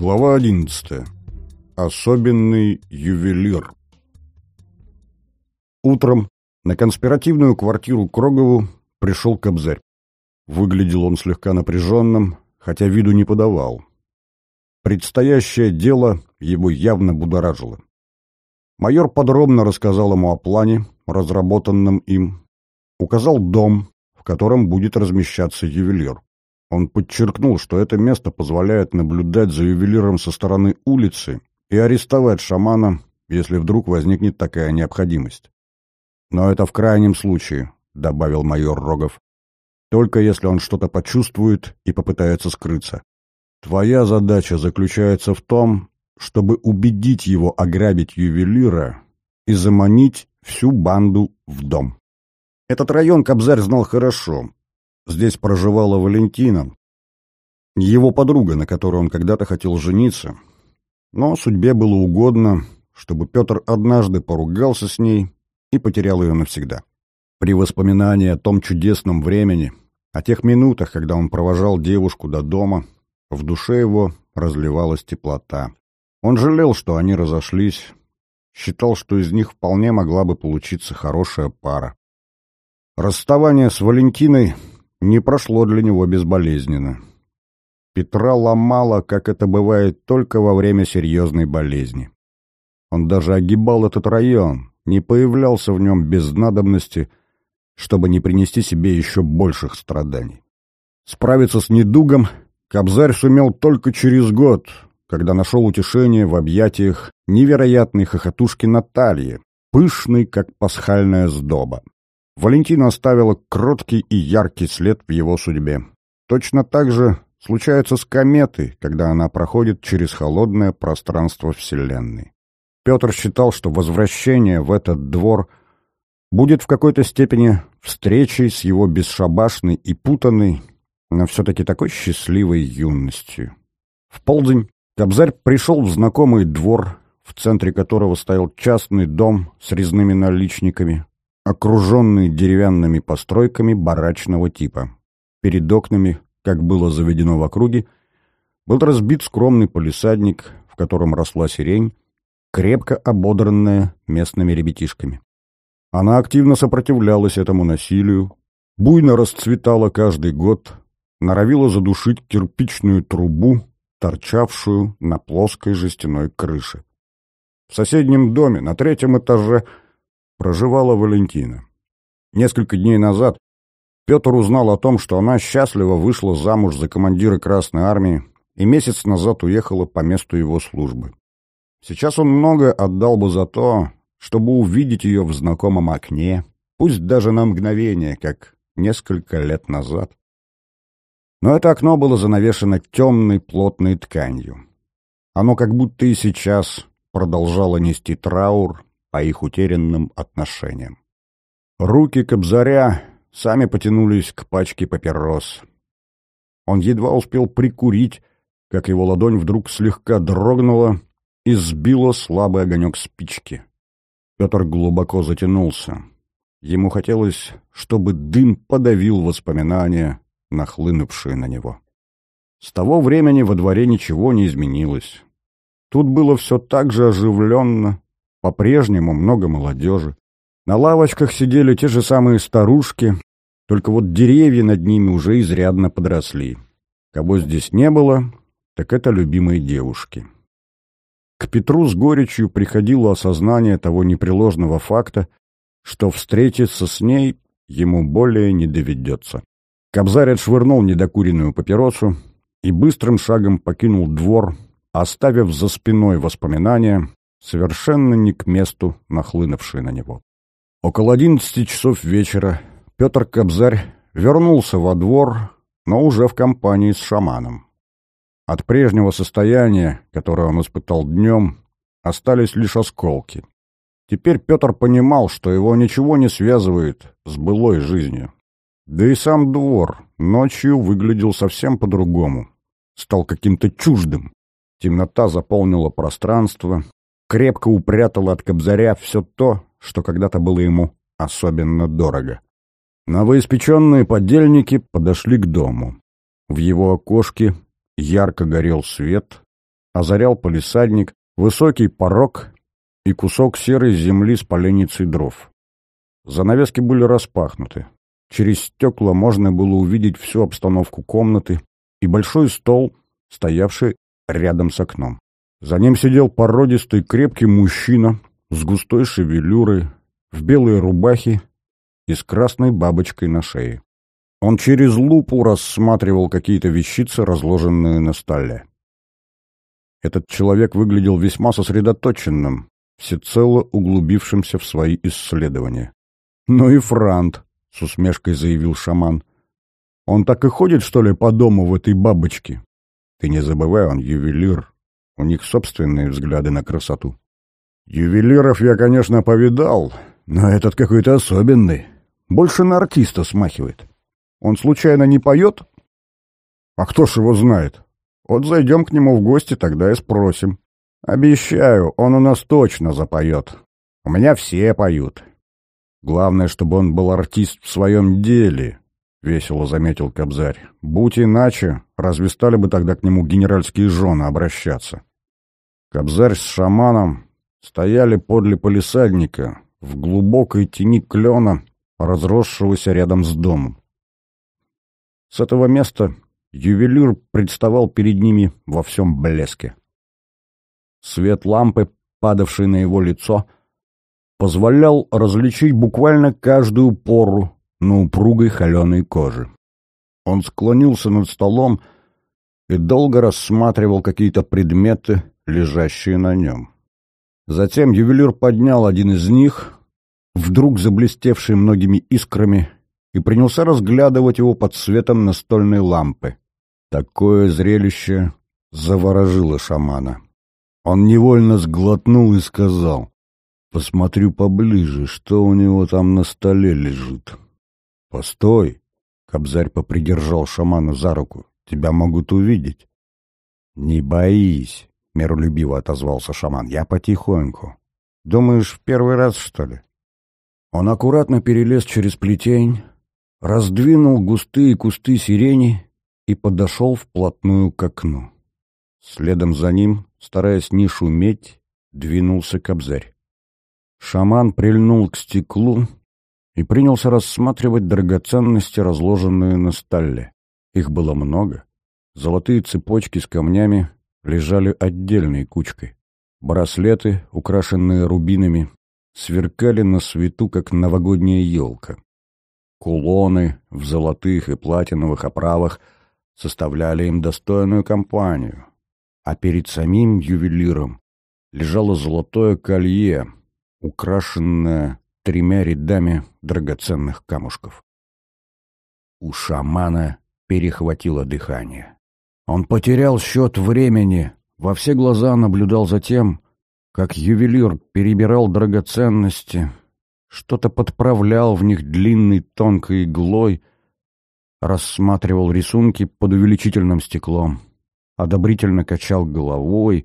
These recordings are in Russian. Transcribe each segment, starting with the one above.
Глава 11. Особенный ювелир. Утром на конспиративную квартиру Крогову пришел Кобзарь. Выглядел он слегка напряженным, хотя виду не подавал. Предстоящее дело его явно будоражило. Майор подробно рассказал ему о плане, разработанном им, указал дом, в котором будет размещаться ювелир. Он подчеркнул, что это место позволяет наблюдать за ювелиром со стороны улицы и арестовать шамана, если вдруг возникнет такая необходимость. «Но это в крайнем случае», — добавил майор Рогов. «Только если он что-то почувствует и попытается скрыться. Твоя задача заключается в том, чтобы убедить его ограбить ювелира и заманить всю банду в дом». Этот район Кобзарь знал хорошо, Здесь проживала Валентина, его подруга, на которой он когда-то хотел жениться. Но судьбе было угодно, чтобы Петр однажды поругался с ней и потерял ее навсегда. При воспоминании о том чудесном времени, о тех минутах, когда он провожал девушку до дома, в душе его разливалась теплота. Он жалел, что они разошлись, считал, что из них вполне могла бы получиться хорошая пара. Расставание с Валентиной не прошло для него безболезненно. Петра ломало, как это бывает только во время серьезной болезни. Он даже огибал этот район, не появлялся в нем без надобности, чтобы не принести себе еще больших страданий. Справиться с недугом Кобзарь сумел только через год, когда нашел утешение в объятиях невероятной хохотушки Натальи, пышной, как пасхальная сдоба. Валентина оставила кроткий и яркий след в его судьбе. Точно так же случается с кометой, когда она проходит через холодное пространство Вселенной. Петр считал, что возвращение в этот двор будет в какой-то степени встречей с его бесшабашной и путанной, но все-таки такой счастливой юностью. В полдень Кобзарь пришел в знакомый двор, в центре которого стоял частный дом с резными наличниками, окруженный деревянными постройками барачного типа. Перед окнами, как было заведено в округе, был разбит скромный полисадник, в котором росла сирень, крепко ободранная местными ребятишками. Она активно сопротивлялась этому насилию, буйно расцветала каждый год, норовила задушить кирпичную трубу, торчавшую на плоской жестяной крыше. В соседнем доме, на третьем этаже, проживала Валентина. Несколько дней назад Петр узнал о том, что она счастливо вышла замуж за командира Красной Армии и месяц назад уехала по месту его службы. Сейчас он многое отдал бы за то, чтобы увидеть ее в знакомом окне, пусть даже на мгновение, как несколько лет назад. Но это окно было занавешено темной плотной тканью. Оно как будто и сейчас продолжало нести траур по их утерянным отношениям. Руки Кобзаря сами потянулись к пачке папирос. Он едва успел прикурить, как его ладонь вдруг слегка дрогнула и сбила слабый огонек спички. Петр глубоко затянулся. Ему хотелось, чтобы дым подавил воспоминания, нахлынувшие на него. С того времени во дворе ничего не изменилось. Тут было все так же оживленно, по-прежнему много молодежи. На лавочках сидели те же самые старушки, только вот деревья над ними уже изрядно подросли. Кого здесь не было, так это любимые девушки. К Петру с горечью приходило осознание того непреложного факта, что встретиться с ней ему более не доведется. Кобзарь отшвырнул недокуренную папиросу и быстрым шагом покинул двор, оставив за спиной воспоминания, совершенно не к месту нахлынувшие на него. Около одиннадцати часов вечера Петр Кобзарь вернулся во двор, но уже в компании с шаманом. От прежнего состояния, которое он испытал днем, остались лишь осколки. Теперь Петр понимал, что его ничего не связывает с былой жизнью. Да и сам двор ночью выглядел совсем по-другому. Стал каким-то чуждым. Темнота заполнила пространство, крепко упрятал от Кобзаря все то, что когда-то было ему особенно дорого. Новоиспеченные подельники подошли к дому. В его окошке ярко горел свет, озарял полисадник, высокий порог и кусок серой земли с поленницей дров. Занавески были распахнуты. Через стекла можно было увидеть всю обстановку комнаты и большой стол, стоявший рядом с окном. За ним сидел породистый крепкий мужчина с густой шевелюрой, в белой рубахе и с красной бабочкой на шее. Он через лупу рассматривал какие-то вещицы, разложенные на столе. Этот человек выглядел весьма сосредоточенным, всецело углубившимся в свои исследования. «Ну и франт», — с усмешкой заявил шаман. «Он так и ходит, что ли, по дому в этой бабочке? Ты не забывай, он ювелир. У них собственные взгляды на красоту». «Ювелиров я, конечно, повидал, но этот какой-то особенный. Больше на артиста смахивает. Он случайно не поет? А кто ж его знает? Вот зайдем к нему в гости, тогда и спросим. Обещаю, он у нас точно запоет. У меня все поют. Главное, чтобы он был артист в своем деле, — весело заметил Кобзарь. Будь иначе, разве стали бы тогда к нему генеральские жены обращаться? Кобзарь с шаманом стояли подле полисадника, в глубокой тени клена, разросшегося рядом с домом. С этого места ювелир представал перед ними во всем блеске. Свет лампы, падавший на его лицо, позволял различить буквально каждую пору на упругой холеной коже. Он склонился над столом и долго рассматривал какие-то предметы, лежащие на нем. Затем ювелир поднял один из них, вдруг заблестевший многими искрами, и принялся разглядывать его под светом настольной лампы. Такое зрелище заворожило шамана. Он невольно сглотнул и сказал, «Посмотрю поближе, что у него там на столе лежит». «Постой!» — Кобзарь попридержал шамана за руку. «Тебя могут увидеть». «Не боись!» — миролюбиво отозвался шаман. «Я потихоньку. Думаешь, в первый раз, что ли?» Он аккуратно перелез через плетень, раздвинул густые кусты сирени и подошел вплотную к окну. Следом за ним, стараясь не шуметь, двинулся Кобзарь. Шаман прильнул к стеклу и принялся рассматривать драгоценности, разложенные на столе. Их было много. Золотые цепочки с камнями лежали отдельной кучкой. Браслеты, украшенные рубинами, сверкали на свету, как новогодняя елка. Кулоны в золотых и платиновых оправах составляли им достойную компанию, а перед самим ювелиром лежало золотое колье, украшенное тремя рядами драгоценных камушков. У шамана перехватило дыхание. Он потерял счет времени, во все глаза наблюдал за тем, как ювелир перебирал драгоценности, что-то подправлял в них длинной тонкой иглой, рассматривал рисунки под увеличительным стеклом, одобрительно качал головой,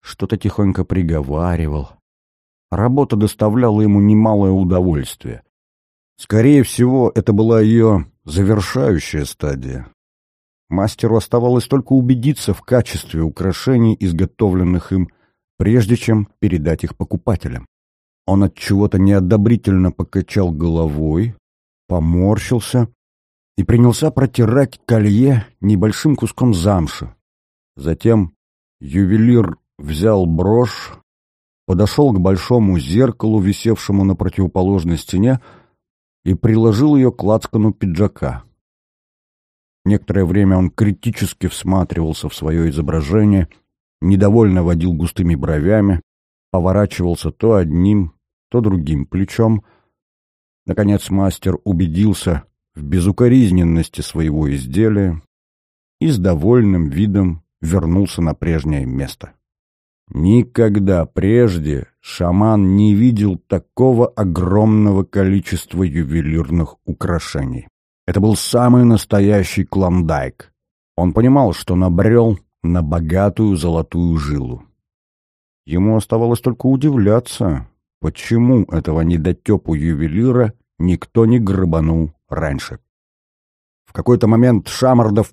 что-то тихонько приговаривал. Работа доставляла ему немалое удовольствие. Скорее всего, это была ее завершающая стадия. Мастеру оставалось только убедиться в качестве украшений, изготовленных им прежде чем передать их покупателям. Он от чего-то неодобрительно покачал головой, поморщился и принялся протирать колье небольшим куском замши. Затем ювелир взял брошь, подошел к большому зеркалу, висевшему на противоположной стене, и приложил ее к лацкану пиджака. Некоторое время он критически всматривался в свое изображение — недовольно водил густыми бровями, поворачивался то одним, то другим плечом. Наконец мастер убедился в безукоризненности своего изделия и с довольным видом вернулся на прежнее место. Никогда прежде шаман не видел такого огромного количества ювелирных украшений. Это был самый настоящий клондайк. Он понимал, что набрел на богатую золотую жилу. Ему оставалось только удивляться, почему этого недотепу ювелира никто не грабанул раньше. В какой-то момент Шамардов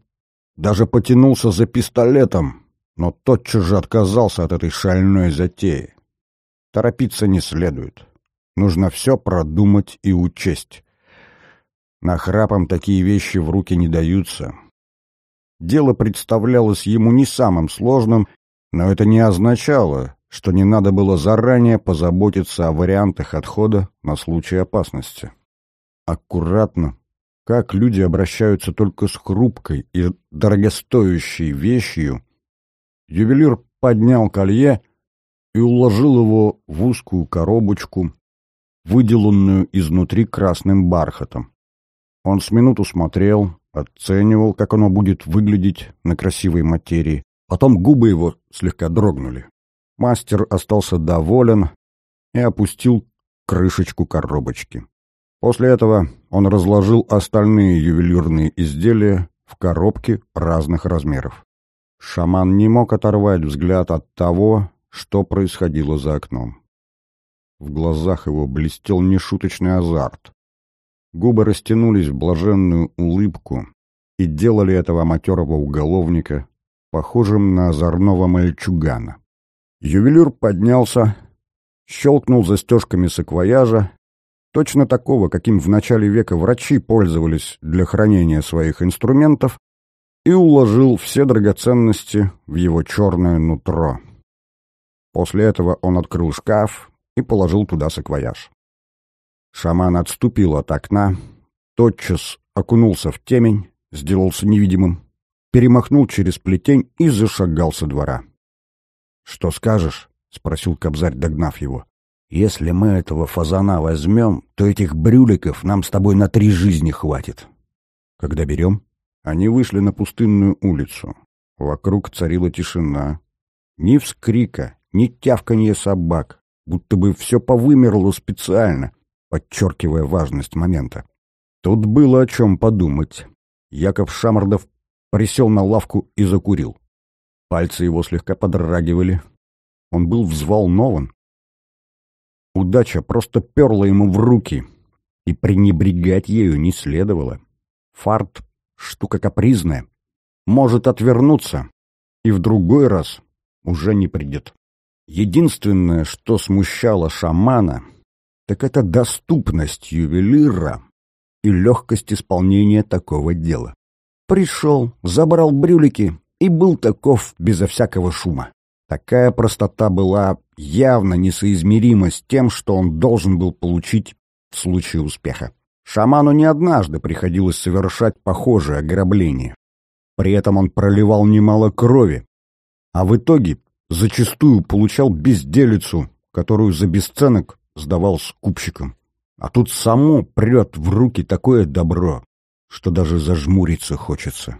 даже потянулся за пистолетом, но тотчас же отказался от этой шальной затеи. Торопиться не следует. Нужно все продумать и учесть. Нахрапом такие вещи в руки не даются. Дело представлялось ему не самым сложным, но это не означало, что не надо было заранее позаботиться о вариантах отхода на случай опасности. Аккуратно, как люди обращаются только с хрупкой и дорогостоящей вещью, ювелир поднял колье и уложил его в узкую коробочку, выделанную изнутри красным бархатом. Он с минуту смотрел, оценивал, как оно будет выглядеть на красивой материи. Потом губы его слегка дрогнули. Мастер остался доволен и опустил крышечку коробочки. После этого он разложил остальные ювелирные изделия в коробки разных размеров. Шаман не мог оторвать взгляд от того, что происходило за окном. В глазах его блестел нешуточный азарт. Губы растянулись в блаженную улыбку и делали этого матерого уголовника похожим на озорного мальчугана. Ювелир поднялся, щелкнул застежками саквояжа точно такого, каким в начале века врачи пользовались для хранения своих инструментов, и уложил все драгоценности в его черное нутро. После этого он открыл шкаф и положил туда саквояж. Шаман отступил от окна, тотчас окунулся в темень, сделался невидимым, перемахнул через плетень и зашагал со двора. — Что скажешь? — спросил Кобзарь, догнав его. Если мы этого фазана возьмем, то этих брюликов нам с тобой на три жизни хватит. Когда берем? Они вышли на пустынную улицу. Вокруг царила тишина. Ни вскрика, ни тявканье собак, будто бы все повымерло специально, подчеркивая важность момента. Тут было о чем подумать. Яков Шамардов присел на лавку и закурил. Пальцы его слегка подрагивали. Он был взволнован, Удача просто перла ему в руки, и пренебрегать ею не следовало. Фарт — штука капризная, может отвернуться, и в другой раз уже не придет. Единственное, что смущало шамана, так это доступность ювелира и легкость исполнения такого дела. Пришел, забрал брюлики и был таков безо всякого шума. Такая простота была явно несоизмерима с тем, что он должен был получить в случае успеха. Шаману не однажды приходилось совершать похожее ограбление. При этом он проливал немало крови, а в итоге зачастую получал безделицу, которую за бесценок сдавал скупщикам. А тут само прет в руки такое добро, что даже зажмуриться хочется.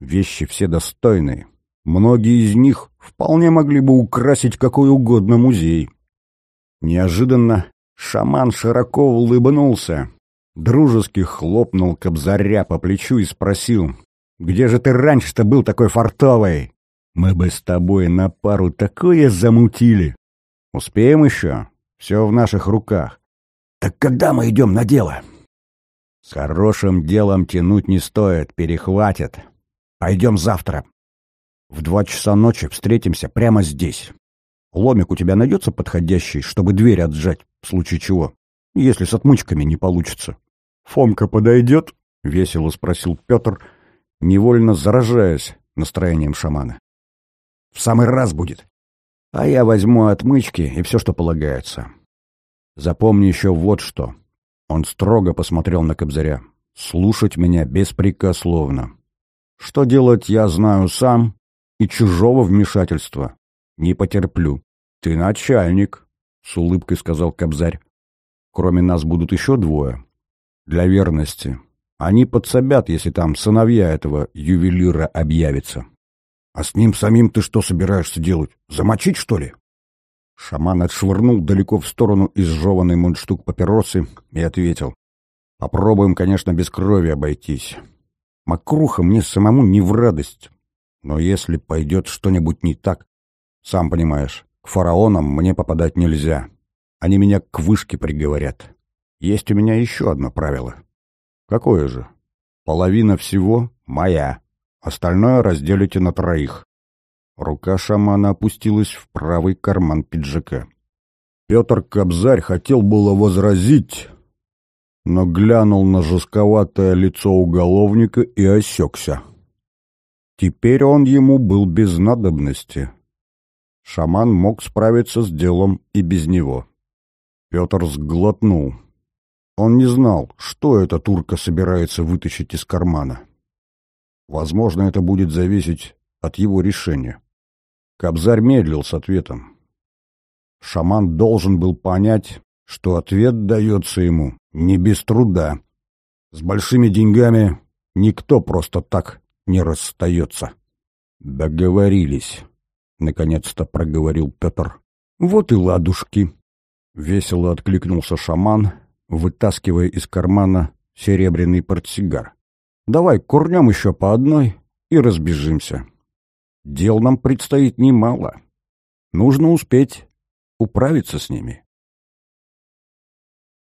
Вещи все достойные, Многие из них вполне могли бы украсить какой угодно музей. Неожиданно шаман широко улыбнулся, дружески хлопнул Кобзаря по плечу и спросил, «Где же ты раньше-то был такой фартовый? Мы бы с тобой на пару такое замутили. Успеем еще? Все в наших руках. Так когда мы идем на дело?» «С хорошим делом тянуть не стоит, перехватят. Пойдем завтра. В два часа ночи встретимся прямо здесь. Ломик у тебя найдется подходящий, чтобы дверь отжать, в случае чего, если с отмычками не получится. — Фомка подойдет? — весело спросил Петр, невольно заражаясь настроением шамана. — В самый раз будет. А я возьму отмычки и все, что полагается. Запомни еще вот что. Он строго посмотрел на Кобзаря. Слушать меня беспрекословно. Что делать, я знаю сам, и чужого вмешательства. Не потерплю. Ты начальник, — с улыбкой сказал Кобзарь. Кроме нас будут еще двое. Для верности. Они подсобят, если там сыновья этого ювелира объявятся. А с ним самим ты что собираешься делать? Замочить, что ли? Шаман отшвырнул далеко в сторону изжеванный мундштук папиросы и ответил. Попробуем, конечно, без крови обойтись. Макруха мне самому не в радость. Но если пойдет что-нибудь не так, сам понимаешь, к фараонам мне попадать нельзя. Они меня к вышке приговорят. Есть у меня еще одно правило. Какое же? Половина всего моя. Остальное разделите на троих. Рука шамана опустилась в правый карман пиджака. Петр Кобзарь хотел было возразить, но глянул на жестковатое лицо уголовника и осекся. Теперь он ему был без надобности. Шаман мог справиться с делом и без него. Петр сглотнул. Он не знал, что эта турка собирается вытащить из кармана. Возможно, это будет зависеть от его решения. Кобзарь медлил с ответом. Шаман должен был понять, что ответ дается ему не без труда. С большими деньгами никто просто так не расстается. Договорились, — наконец-то проговорил Петр. Вот и ладушки. Весело откликнулся шаман, вытаскивая из кармана серебряный портсигар. Давай курнем еще по одной и разбежимся. Дел нам предстоит немало. Нужно успеть управиться с ними.